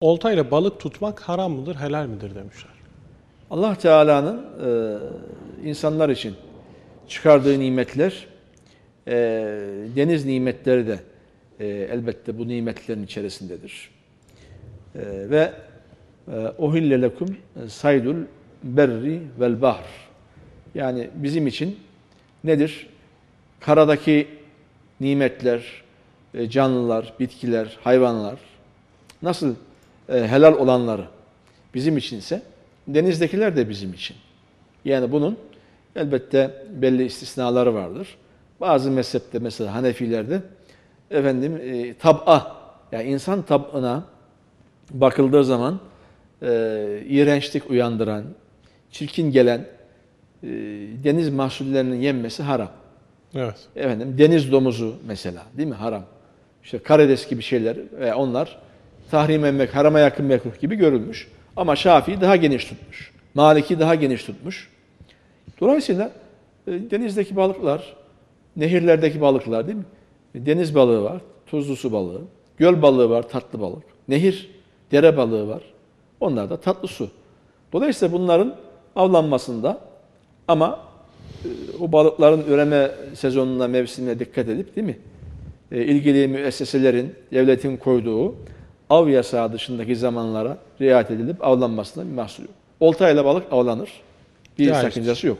Oltayla balık tutmak haram mıdır, helal midir demişler. Allah Teala'nın e, insanlar için çıkardığı nimetler, e, deniz nimetleri de e, elbette bu nimetlerin içerisindedir. E, ve e, ohille lekum saydul berri vel bahr. Yani bizim için nedir? Karadaki nimetler, e, canlılar, bitkiler, hayvanlar nasıl e, helal olanları bizim içinse denizdekiler de bizim için. Yani bunun elbette belli istisnaları vardır. Bazı mezhepte mesela Hanefilerde efendim e, tab'a yani insan tab'ına bakıldığı zaman e, iğrençlik uyandıran, çirkin gelen e, deniz mahsullerinin yenmesi haram. Evet. Efendim deniz domuzu mesela değil mi haram. İşte karides gibi şeyler ve onlar tahrim emmek, harama yakın mekruh gibi görülmüş. Ama Şafii daha geniş tutmuş. Maliki daha geniş tutmuş. Dolayısıyla e, denizdeki balıklar, nehirlerdeki balıklar değil mi? Deniz balığı var, tuzlu su balığı. Göl balığı var, tatlı balık. Nehir, dere balığı var. Onlar da tatlı su. Dolayısıyla bunların avlanmasında ama e, o balıkların üreme sezonuna, mevsimine dikkat edip değil mi? E, ilgili müesseselerin, devletin koyduğu av yasağı dışındaki zamanlara riayet edilip avlanmasına bir mahsur yok. Oltayla balık avlanır. Bir Caizdir. sakıncası yok.